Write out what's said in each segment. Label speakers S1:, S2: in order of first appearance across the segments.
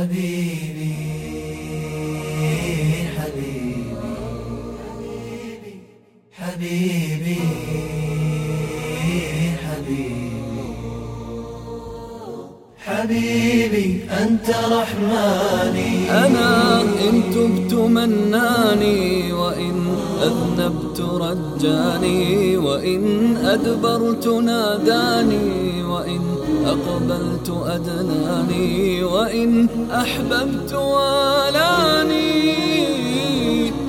S1: حبيبي حبيبي حبيبي حبيبي حبيبي أنت رحماني.
S2: أنا إن تبت مناني وإن أذنبت رجاني وإن أدبرت ناداني وإن أقبلت أدناني وإن أحببت والاني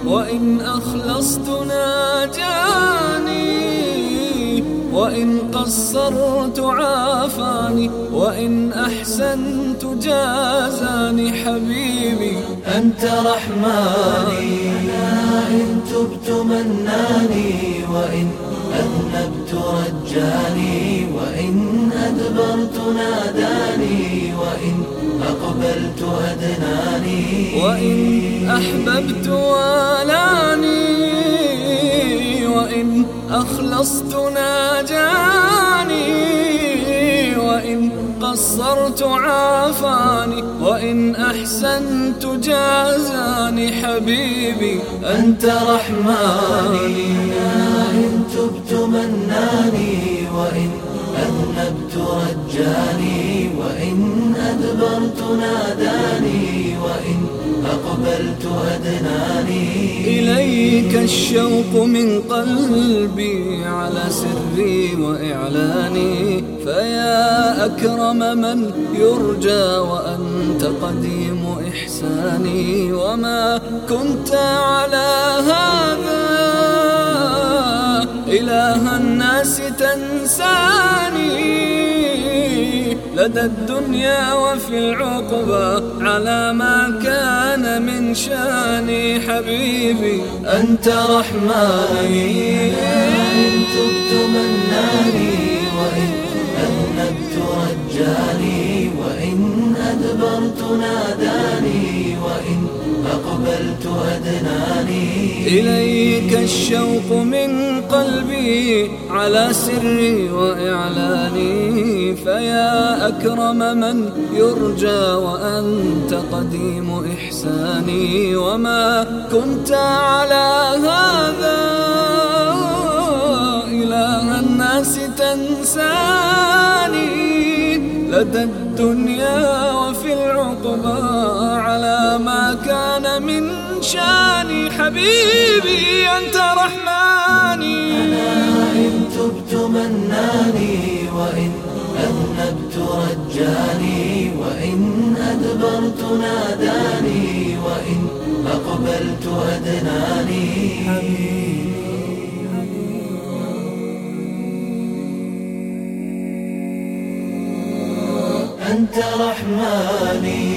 S2: وإن أخلصت ناجاني وإن قصرت عافاني وإن أحسنت جازاني حبيبي
S1: أنت رحماني. أنا إن تبت مناني وإن أذنبت رجاني وإن أدبرت ناداني وإن أقبلت أدناني.
S2: وإن أحببت والاني أخلصت ناجاني وإن قصرت عافاني وإن أحسنت جازاني حبيبي
S1: أنت رحماني. إن تبت مناني وإن أذنبت رجاني وإن أدبرت ناداني. أقبلت أدناني.
S2: إليك الشوق من قلبي على سري وإعلاني. فيا أكرم من يرجى وأنت قديم إحساني. وما كنت على هذا إله الناس تنساني. لدى الدنيا وفي العقبى على ما كان من شاني حبيبي.
S1: أنت رحماني إن تبت مناني وإن أذنبت رجاني وإن أدبرت ناداني. أدناني
S2: إليك الشوق من قلبي على سري وإعلاني. فيا أكرم من يرجى وأنت قديم إحساني. وما كنت على هذا إله الناس تنساني. لدى الدنيا وفي العقبى على ما كان من شاني حبيبي أنت رحماني.
S1: أنا إن تبت مناني وإن أذنبت رجاني وإن أدبرت ناداني وإن أقبلت أدناني. أنت رحماني.